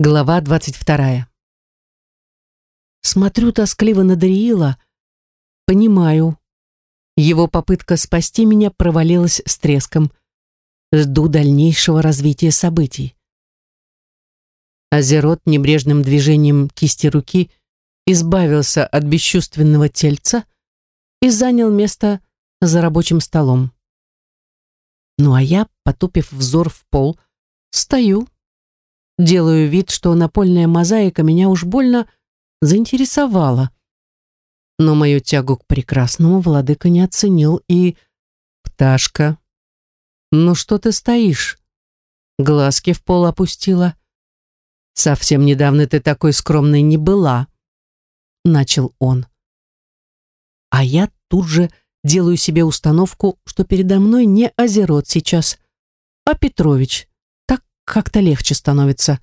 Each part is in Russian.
Глава двадцать вторая. Смотрю тоскливо на Дариила, понимаю. Его попытка спасти меня провалилась с треском. Жду дальнейшего развития событий. Азерот небрежным движением кисти руки избавился от бесчувственного тельца и занял место за рабочим столом. Ну а я, потупив взор в пол, стою, Делаю вид, что напольная мозаика меня уж больно заинтересовала. Но мою тягу к прекрасному владыка не оценил и... «Пташка, ну что ты стоишь?» Глазки в пол опустила. «Совсем недавно ты такой скромной не была», — начал он. А я тут же делаю себе установку, что передо мной не Озерот сейчас, а Петрович, как-то легче становится.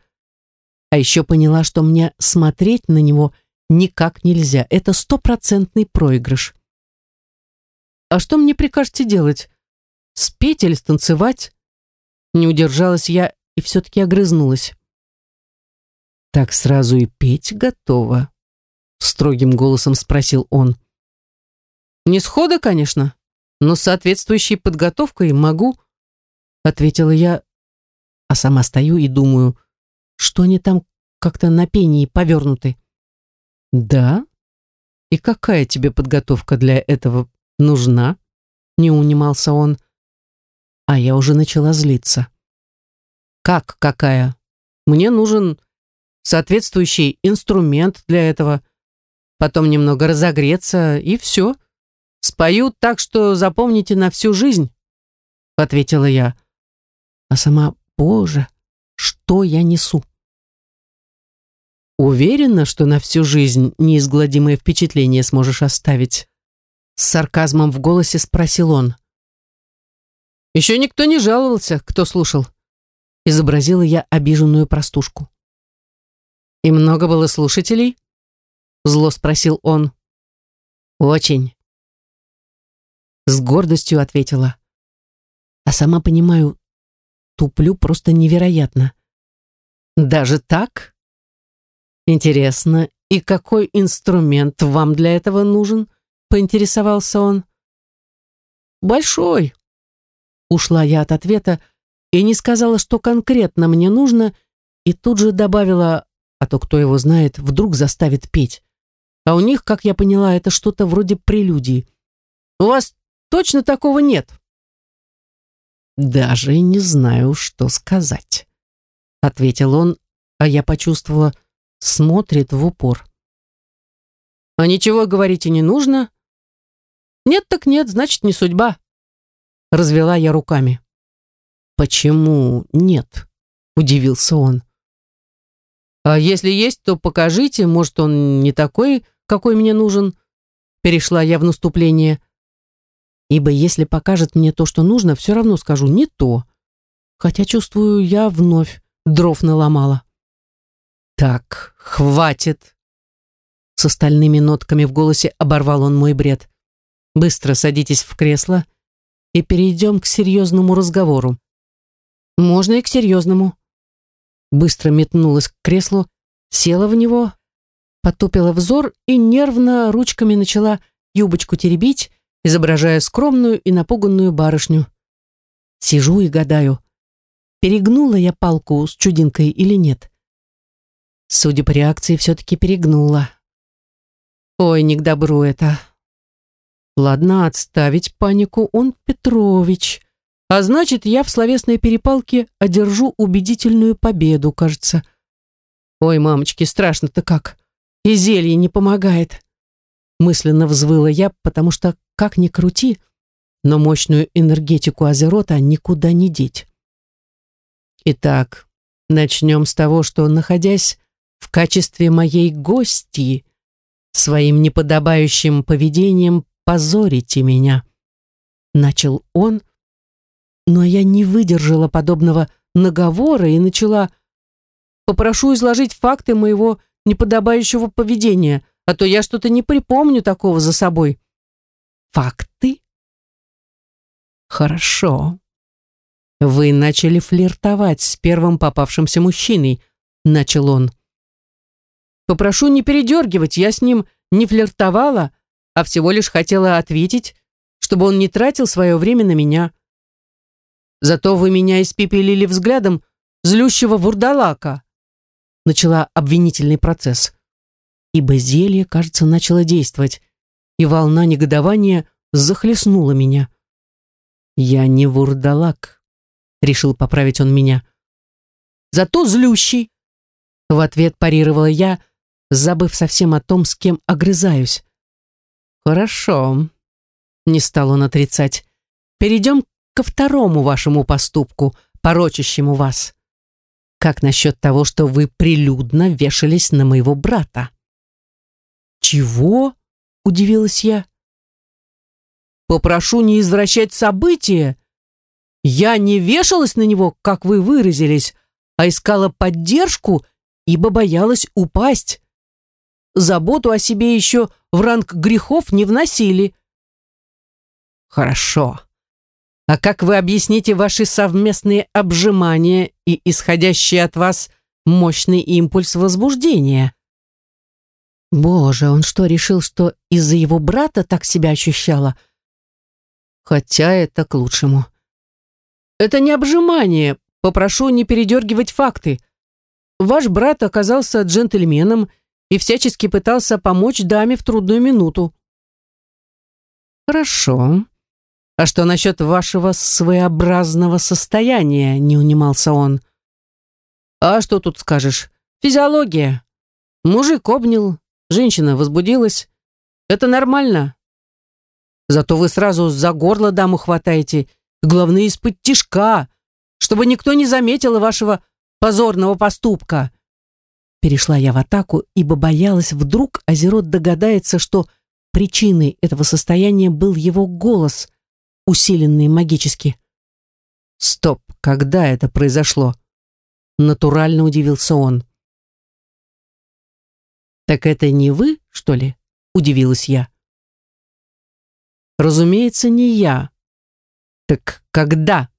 А еще поняла, что мне смотреть на него никак нельзя. Это стопроцентный проигрыш. А что мне прикажете делать? Спеть или станцевать? Не удержалась я и все-таки огрызнулась. Так сразу и петь готова? Строгим голосом спросил он. Не схода, конечно, но с соответствующей подготовкой могу, ответила я, а сама стою и думаю, что они там как-то на пении повернуты. Да? И какая тебе подготовка для этого нужна? Не унимался он. А я уже начала злиться. Как какая? Мне нужен соответствующий инструмент для этого. Потом немного разогреться, и все. Спою так, что запомните на всю жизнь, ответила я. А сама Боже, что я несу? Уверена, что на всю жизнь неизгладимое впечатление сможешь оставить? С сарказмом в голосе спросил он. Еще никто не жаловался, кто слушал. Изобразила я обиженную простушку. И много было слушателей? Зло спросил он. Очень. С гордостью ответила. А сама понимаю, туплю просто невероятно. Даже так? Интересно, и какой инструмент вам для этого нужен? Поинтересовался он. Большой. Ушла я от ответа и не сказала, что конкретно мне нужно, и тут же добавила, а то кто его знает, вдруг заставит петь. А у них, как я поняла, это что-то вроде прелюдии. У вас точно такого нет? «Даже не знаю, что сказать», — ответил он, а я почувствовала, смотрит в упор. «А ничего говорить и не нужно?» «Нет так нет, значит, не судьба», — развела я руками. «Почему нет?» — удивился он. «А если есть, то покажите, может, он не такой, какой мне нужен?» Перешла я в наступление ибо если покажет мне то, что нужно, все равно скажу не то. Хотя чувствую, я вновь дров наломала. «Так, хватит!» С остальными нотками в голосе оборвал он мой бред. «Быстро садитесь в кресло и перейдем к серьезному разговору». «Можно и к серьезному». Быстро метнулась к креслу, села в него, потупила взор и нервно ручками начала юбочку теребить, изображая скромную и напуганную барышню. Сижу и гадаю, перегнула я палку с чудинкой или нет. Судя по реакции, все-таки перегнула. Ой, не к добру это. Ладно, отставить панику, он Петрович. А значит, я в словесной перепалке одержу убедительную победу, кажется. Ой, мамочки, страшно-то как. И зелье не помогает. Мысленно взвыла я, потому что как ни крути, но мощную энергетику Азерота никуда не деть. Итак, начнем с того, что, находясь в качестве моей гости, своим неподобающим поведением позорите меня. Начал он, но я не выдержала подобного наговора и начала «Попрошу изложить факты моего неподобающего поведения, а то я что-то не припомню такого за собой» факты? Хорошо. Вы начали флиртовать с первым попавшимся мужчиной, — начал он. «Попрошу не передергивать, я с ним не флиртовала, а всего лишь хотела ответить, чтобы он не тратил свое время на меня. Зато вы меня испепелили взглядом злющего вурдалака», — начала обвинительный процесс. Ибо зелье, кажется, начало действовать, и волна негодования захлестнула меня. «Я не вурдалак», — решил поправить он меня. «Зато злющий», — в ответ парировала я, забыв совсем о том, с кем огрызаюсь. «Хорошо», — не стал он отрицать. «Перейдем ко второму вашему поступку, порочащему вас. Как насчет того, что вы прилюдно вешались на моего брата?» «Чего?» — удивилась я. Попрошу не извращать события. Я не вешалась на него, как вы выразились, а искала поддержку, ибо боялась упасть. Заботу о себе еще в ранг грехов не вносили. Хорошо. А как вы объясните ваши совместные обжимания и исходящий от вас мощный импульс возбуждения? Боже, он что, решил, что из-за его брата так себя ощущала? — Хотя это к лучшему. Это не обжимание. Попрошу не передергивать факты. Ваш брат оказался джентльменом и всячески пытался помочь даме в трудную минуту. Хорошо. А что насчет вашего своеобразного состояния, не унимался он. А что тут скажешь? Физиология. Мужик обнял, женщина возбудилась. Это нормально. Зато вы сразу за горло даму хватаете, главное из-под тишка, чтобы никто не заметил вашего позорного поступка. Перешла я в атаку, ибо боялась, вдруг Азерот догадается, что причиной этого состояния был его голос, усиленный магически. Стоп, когда это произошло? Натурально удивился он. Так это не вы, что ли? Удивилась я. Разумеется, не я. Так когда?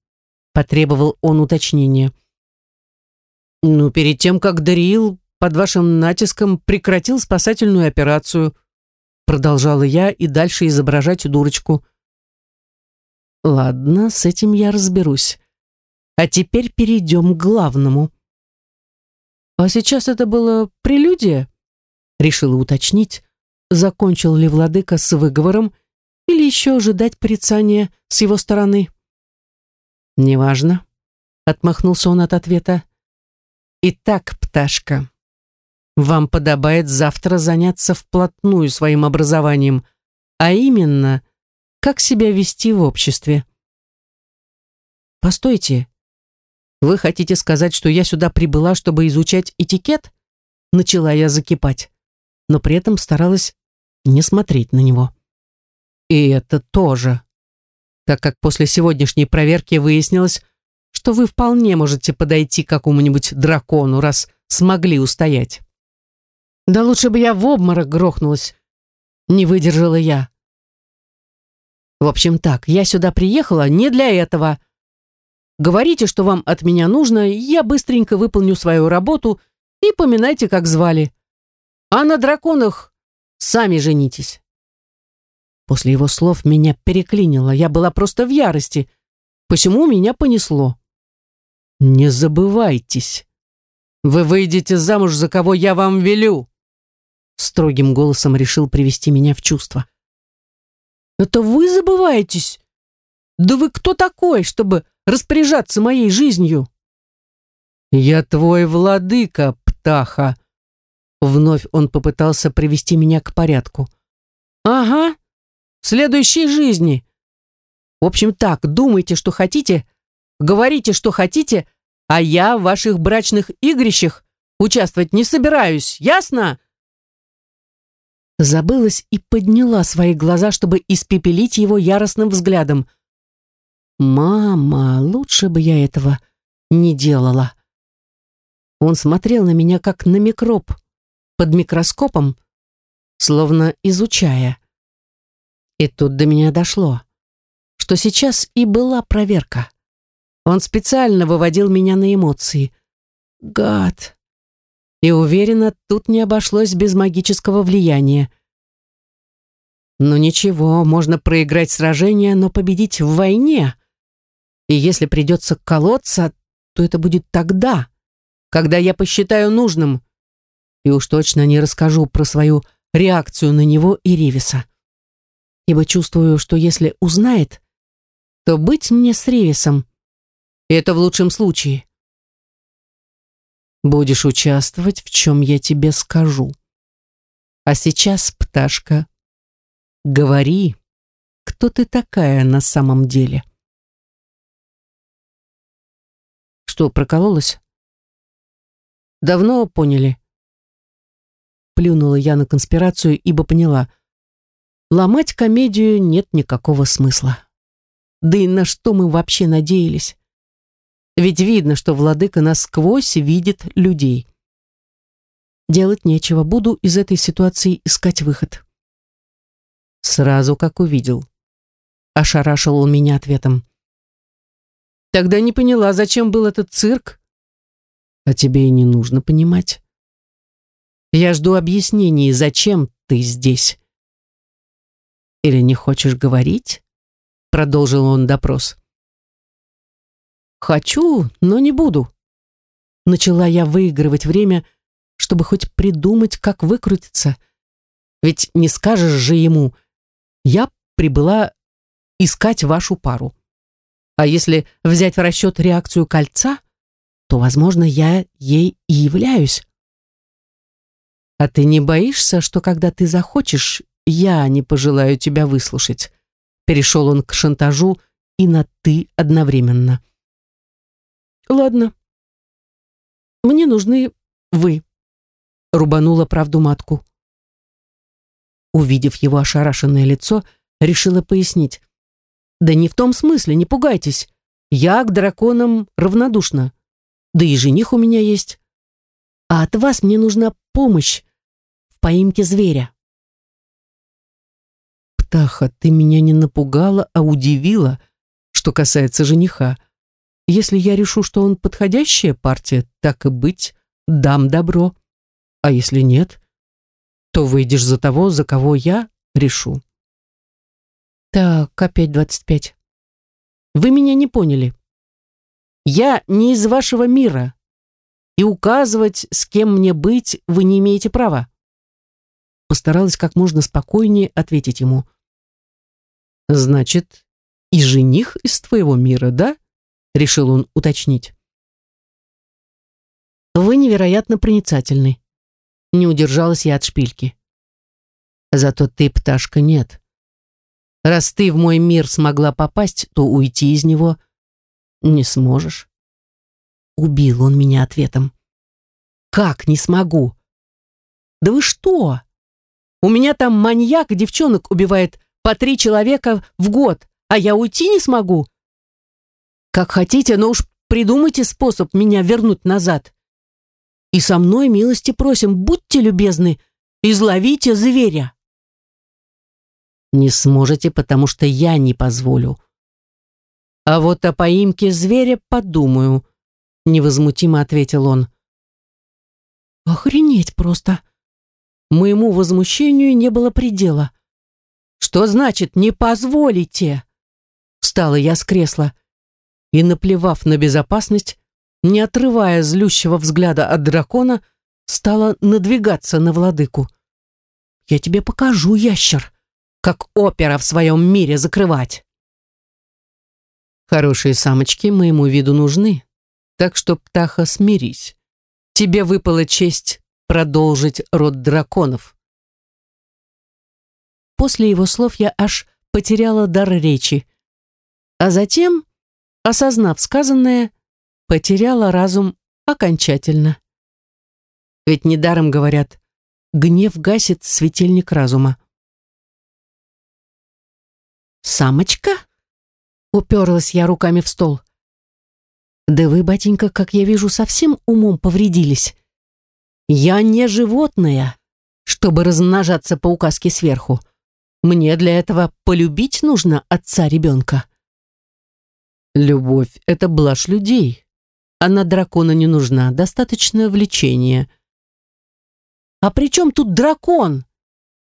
Потребовал он уточнения. Ну, перед тем, как Дариил под вашим натиском прекратил спасательную операцию, продолжала я и дальше изображать дурочку. Ладно, с этим я разберусь. А теперь перейдем к главному. А сейчас это было прелюдия? Решила уточнить, закончил ли владыка с выговором или еще ожидать порицания с его стороны? «Неважно», — отмахнулся он от ответа. «Итак, пташка, вам подобает завтра заняться вплотную своим образованием, а именно, как себя вести в обществе». «Постойте, вы хотите сказать, что я сюда прибыла, чтобы изучать этикет?» Начала я закипать, но при этом старалась не смотреть на него. И это тоже. Так как после сегодняшней проверки выяснилось, что вы вполне можете подойти к какому-нибудь дракону, раз смогли устоять. Да лучше бы я в обморок грохнулась. Не выдержала я. В общем так, я сюда приехала не для этого. Говорите, что вам от меня нужно, я быстренько выполню свою работу и поминайте, как звали. А на драконах сами женитесь. После его слов меня переклинило, я была просто в ярости. Посему меня понесло. «Не забывайтесь. Вы выйдете замуж, за кого я вам велю!» Строгим голосом решил привести меня в чувство. «Это вы забываетесь? Да вы кто такой, чтобы распоряжаться моей жизнью?» «Я твой владыка, птаха!» Вновь он попытался привести меня к порядку. «Ага, в следующей жизни. В общем так, думайте, что хотите, говорите, что хотите, а я в ваших брачных игрищах участвовать не собираюсь, ясно?» Забылась и подняла свои глаза, чтобы испепелить его яростным взглядом. «Мама, лучше бы я этого не делала». Он смотрел на меня, как на микроб, под микроскопом, словно изучая. И тут до меня дошло, что сейчас и была проверка. Он специально выводил меня на эмоции. Гад! И уверена, тут не обошлось без магического влияния. Ну ничего, можно проиграть сражение, но победить в войне. И если придется колоться, то это будет тогда, когда я посчитаю нужным. И уж точно не расскажу про свою реакцию на него и Ревиса. Ибо чувствую, что если узнает, то быть мне с Ревисом. И это в лучшем случае. Будешь участвовать, в чем я тебе скажу. А сейчас, пташка, говори, кто ты такая на самом деле. Что, прокололась? Давно поняли. Плюнула я на конспирацию, ибо поняла. Ломать комедию нет никакого смысла. Да и на что мы вообще надеялись? Ведь видно, что владыка насквозь видит людей. Делать нечего, буду из этой ситуации искать выход. Сразу как увидел. Ошарашил он меня ответом. Тогда не поняла, зачем был этот цирк? А тебе и не нужно понимать. Я жду объяснений, зачем ты здесь. Или не хочешь говорить? Продолжил он допрос. Хочу, но не буду. Начала я выигрывать время, чтобы хоть придумать, как выкрутиться. Ведь не скажешь же ему, я прибыла искать вашу пару. А если взять в расчет реакцию кольца, то, возможно, я ей и являюсь. А ты не боишься, что когда ты захочешь, я не пожелаю тебя выслушать? Перешел он к шантажу и на «ты» одновременно. Ладно. Мне нужны вы. Рубанула правду матку. Увидев его ошарашенное лицо, решила пояснить. Да не в том смысле, не пугайтесь. Я к драконам равнодушна. Да и жених у меня есть. А от вас мне нужна помощь поимке зверя. Птаха, ты меня не напугала, а удивила, что касается жениха. Если я решу, что он подходящая партия, так и быть, дам добро. А если нет, то выйдешь за того, за кого я решу. Так, опять двадцать пять. Вы меня не поняли. Я не из вашего мира, и указывать, с кем мне быть, вы не имеете права. Постаралась как можно спокойнее ответить ему. Значит, и жених из твоего мира, да? решил он уточнить. Вы невероятно проницательны. Не удержалась я от шпильки. Зато ты, пташка, нет. Раз ты в мой мир смогла попасть, то уйти из него не сможешь. Убил он меня ответом. Как не смогу? Да вы что? У меня там маньяк девчонок убивает по три человека в год, а я уйти не смогу? Как хотите, но уж придумайте способ меня вернуть назад. И со мной милости просим, будьте любезны, изловите зверя. Не сможете, потому что я не позволю. А вот о поимке зверя подумаю, невозмутимо ответил он. Охренеть просто. Моему возмущению не было предела. Что значит «не позволите»? Встала я с кресла и, наплевав на безопасность, не отрывая злющего взгляда от дракона, стала надвигаться на владыку. «Я тебе покажу, ящер, как опера в своем мире закрывать!» «Хорошие самочки моему виду нужны, так что, птаха, смирись. Тебе выпала честь продолжить род драконов». После его слов я аж потеряла дар речи, а затем осознав сказанное, потеряла разум окончательно. Ведь недаром говорят, гнев гасит светильник разума. «Самочка?» — уперлась я руками в стол. «Да вы, батенька, как я вижу, совсем умом повредились. Я не животное, чтобы размножаться по указке сверху. Мне для этого полюбить нужно отца ребенка». Любовь — это блажь людей. Она дракона не нужна, достаточно влечения. А при чем тут дракон?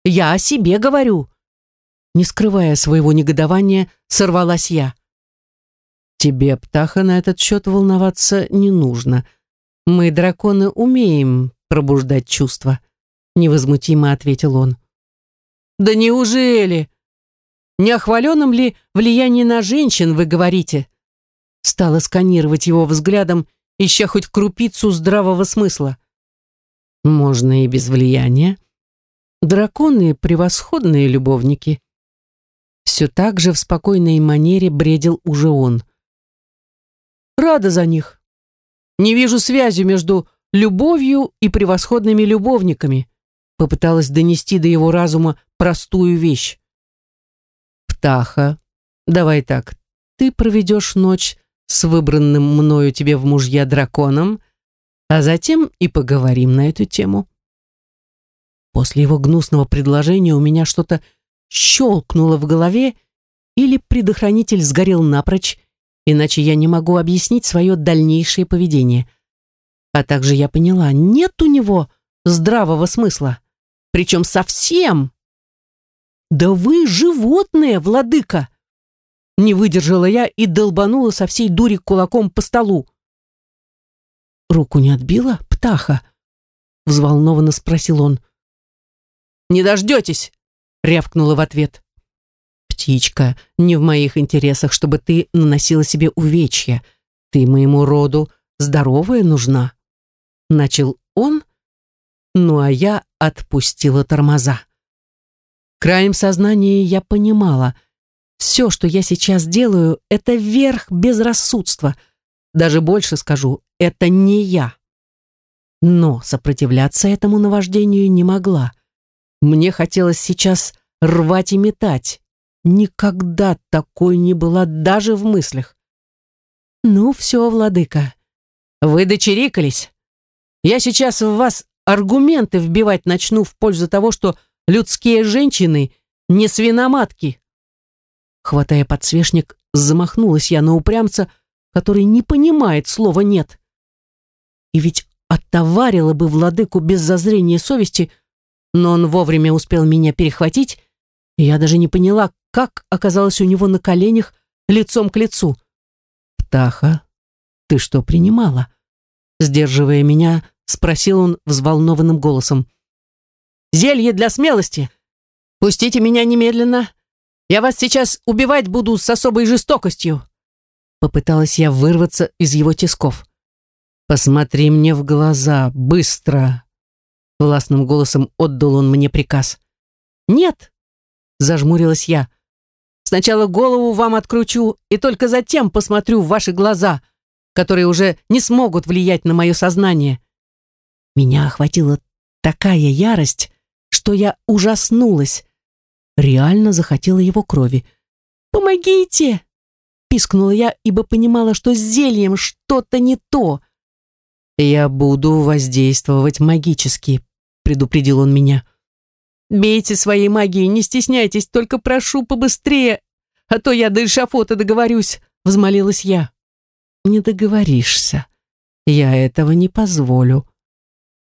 Я о себе говорю. Не скрывая своего негодования, сорвалась я. Тебе, птаха, на этот счет волноваться не нужно. Мы, драконы, умеем пробуждать чувства, невозмутимо ответил он. Да неужели? Не о ли влиянии на женщин вы говорите? Стала сканировать его взглядом, ища хоть крупицу здравого смысла. Можно и без влияния. Драконы — превосходные любовники. Все так же в спокойной манере бредил уже он. Рада за них. Не вижу связи между любовью и превосходными любовниками. Попыталась донести до его разума простую вещь. Птаха, давай так, ты проведешь ночь с выбранным мною тебе в мужья драконом, а затем и поговорим на эту тему. После его гнусного предложения у меня что-то щелкнуло в голове, или предохранитель сгорел напрочь, иначе я не могу объяснить свое дальнейшее поведение. А также я поняла, нет у него здравого смысла, причем совсем. «Да вы животное, владыка!» Не выдержала я и долбанула со всей дури кулаком по столу. «Руку не отбила, птаха?» Взволнованно спросил он. «Не дождетесь!» рявкнула в ответ. «Птичка, не в моих интересах, чтобы ты наносила себе увечья. Ты моему роду здоровая нужна». Начал он, ну а я отпустила тормоза. Краем сознания я понимала, все, что я сейчас делаю, это верх безрассудства. Даже больше скажу, это не я. Но сопротивляться этому наваждению не могла. Мне хотелось сейчас рвать и метать. Никогда такой не была даже в мыслях. «Ну все, владыка, вы дочерикались. Я сейчас в вас аргументы вбивать начну в пользу того, что людские женщины не свиноматки». Хватая подсвечник, замахнулась я на упрямца, который не понимает слова «нет». И ведь оттоварила бы владыку без зазрения совести, но он вовремя успел меня перехватить и я даже не поняла, как оказалась у него на коленях лицом к лицу. «Птаха, ты что принимала?» Сдерживая меня, спросил он взволнованным голосом. «Зелье для смелости! Пустите меня немедленно! Я вас сейчас убивать буду с особой жестокостью!» Попыталась я вырваться из его тисков. «Посмотри мне в глаза, быстро!» Властным голосом отдал он мне приказ. «Нет!» зажмурилась я. Сначала голову вам откручу и только затем посмотрю в ваши глаза, которые уже не смогут влиять на мое сознание. Меня охватила такая ярость, что я ужаснулась. Реально захотела его крови. «Помогите!» — пискнула я, ибо понимала, что с зельем что-то не то. «Я буду воздействовать магически», — предупредил он меня. Бейте своей магией, не стесняйтесь, только прошу побыстрее, а то я до эшафота договорюсь», — взмолилась я. «Не договоришься. Я этого не позволю», —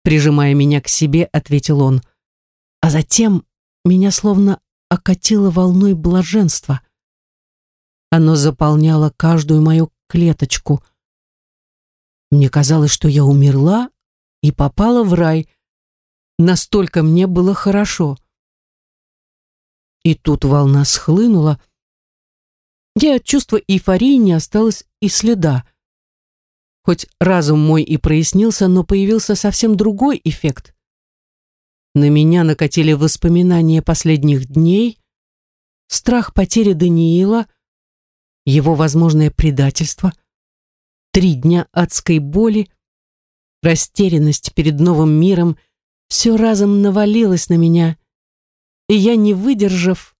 прижимая меня к себе, ответил он. А затем меня словно окатило волной блаженства. Оно заполняло каждую мою клеточку. Мне казалось, что я умерла и попала в рай — Настолько мне было хорошо. И тут волна схлынула, где от чувства эйфории не осталось и следа. Хоть разум мой и прояснился, но появился совсем другой эффект. На меня накатили воспоминания последних дней, страх потери Даниила, его возможное предательство, три дня адской боли, растерянность перед новым миром все разом навалилось на меня, и я, не выдержав,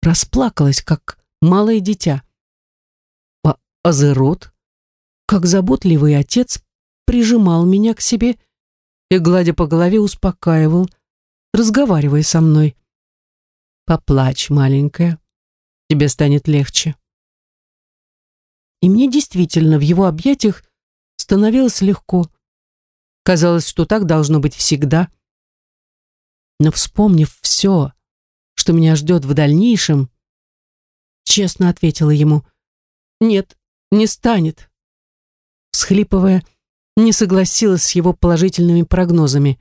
расплакалась, как малое дитя. А Азерот, как заботливый отец, прижимал меня к себе и, гладя по голове, успокаивал, разговаривая со мной. «Поплачь, маленькая, тебе станет легче». И мне действительно в его объятиях становилось легко. Казалось, что так должно быть всегда. Но вспомнив все, что меня ждет в дальнейшем, честно ответила ему, «Нет, не станет». Схлипывая, не согласилась с его положительными прогнозами.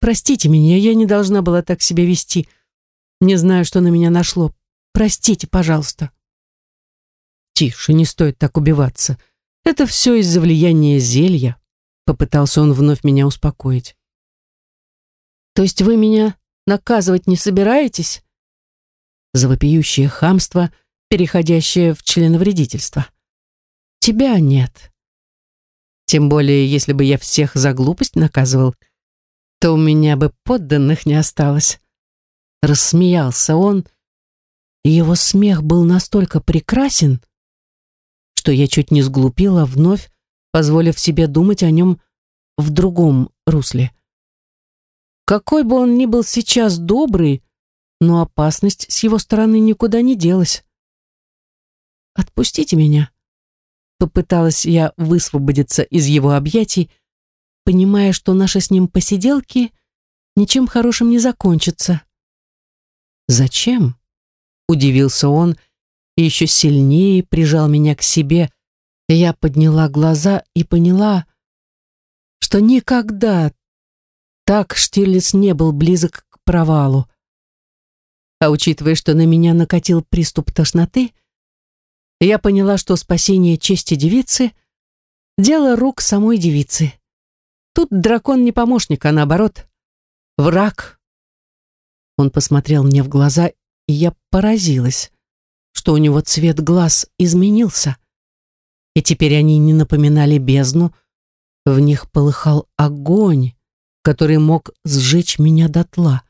«Простите меня, я не должна была так себя вести. Не знаю, что на меня нашло. Простите, пожалуйста». «Тише, не стоит так убиваться. Это все из-за влияния зелья», — попытался он вновь меня успокоить. «То есть вы меня наказывать не собираетесь?» За вопиющее хамство, переходящее в членовредительство. «Тебя нет. Тем более, если бы я всех за глупость наказывал, то у меня бы подданных не осталось». Рассмеялся он, и его смех был настолько прекрасен, что я чуть не сглупила, вновь позволив себе думать о нем в другом русле. Какой бы он ни был сейчас добрый, но опасность с его стороны никуда не делась. «Отпустите меня», — попыталась я высвободиться из его объятий, понимая, что наши с ним посиделки ничем хорошим не закончатся. «Зачем?» — удивился он и еще сильнее прижал меня к себе. Я подняла глаза и поняла, что никогда так Штирлиц не был близок к провалу. А учитывая, что на меня накатил приступ тошноты, я поняла, что спасение чести девицы — дело рук самой девицы. Тут дракон не помощник, а наоборот, враг. Он посмотрел мне в глаза, и я поразилась, что у него цвет глаз изменился. И теперь они не напоминали бездну, в них полыхал огонь, который мог сжечь меня дотла.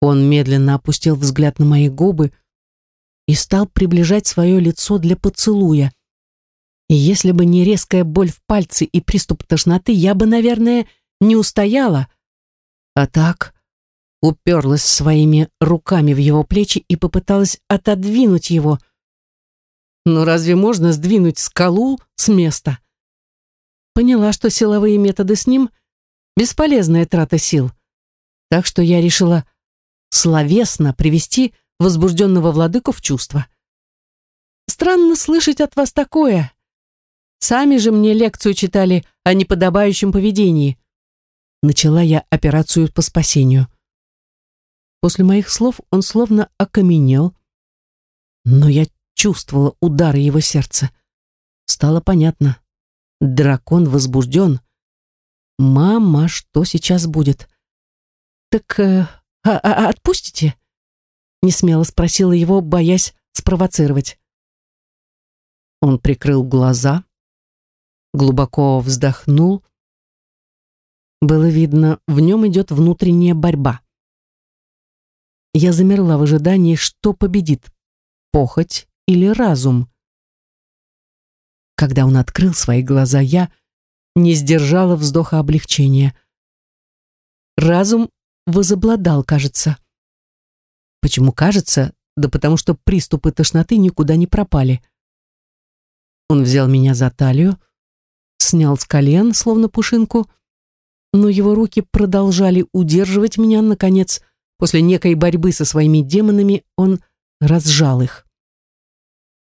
Он медленно опустил взгляд на мои губы и стал приближать свое лицо для поцелуя. И если бы не резкая боль в пальце и приступ тошноты, я бы, наверное, не устояла. А так уперлась своими руками в его плечи и попыталась отодвинуть его. Но разве можно сдвинуть скалу с места? Поняла, что силовые методы с ним — Бесполезная трата сил. Так что я решила словесно привести возбужденного владыку в чувство. Странно слышать от вас такое. Сами же мне лекцию читали о неподобающем поведении. Начала я операцию по спасению. После моих слов он словно окаменел, но я чувствовала удары его сердца. Стало понятно. Дракон возбужден, «Мама, что сейчас будет?» «Так э, а, а, отпустите?» Несмело спросила его, боясь спровоцировать. Он прикрыл глаза, глубоко вздохнул. Было видно, в нем идет внутренняя борьба. Я замерла в ожидании, что победит, похоть или разум. Когда он открыл свои глаза, я не сдержала вздоха облегчения. Разум возобладал, кажется. Почему кажется? Да потому что приступы тошноты никуда не пропали. Он взял меня за талию, снял с колен, словно пушинку, но его руки продолжали удерживать меня, наконец, после некой борьбы со своими демонами, он разжал их.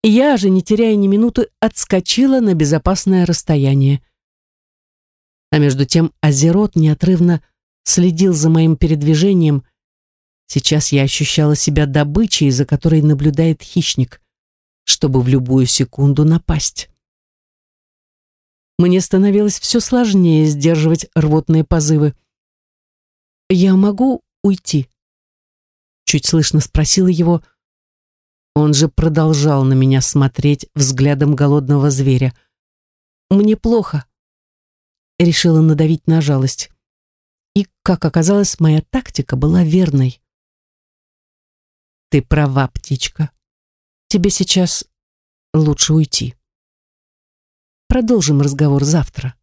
Я же, не теряя ни минуты, отскочила на безопасное расстояние а между тем Азерот неотрывно следил за моим передвижением. Сейчас я ощущала себя добычей, за которой наблюдает хищник, чтобы в любую секунду напасть. Мне становилось все сложнее сдерживать рвотные позывы. «Я могу уйти?» Чуть слышно спросила его. Он же продолжал на меня смотреть взглядом голодного зверя. «Мне плохо», решила надавить на жалость. И, как оказалось, моя тактика была верной. «Ты права, птичка. Тебе сейчас лучше уйти. Продолжим разговор завтра»,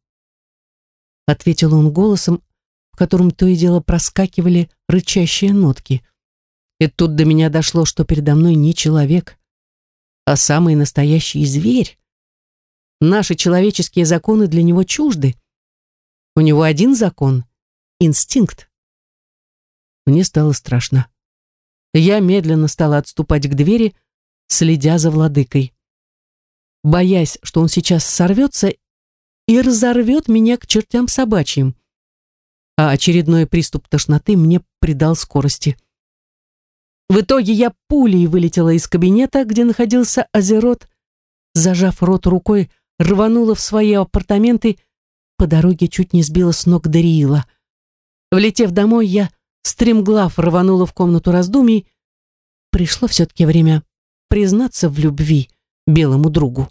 — ответил он голосом, в котором то и дело проскакивали рычащие нотки. И тут до меня дошло, что передо мной не человек, а самый настоящий зверь. Наши человеческие законы для него чужды. У него один закон — инстинкт. Мне стало страшно. Я медленно стала отступать к двери, следя за владыкой. Боясь, что он сейчас сорвется и разорвет меня к чертям собачьим. А очередной приступ тошноты мне придал скорости. В итоге я пулей вылетела из кабинета, где находился Азерот, зажав рот рукой, рванула в свои апартаменты, по дороге чуть не сбила с ног Дариила. Влетев домой, я стремглав рванула в комнату раздумий. Пришло все-таки время признаться в любви белому другу.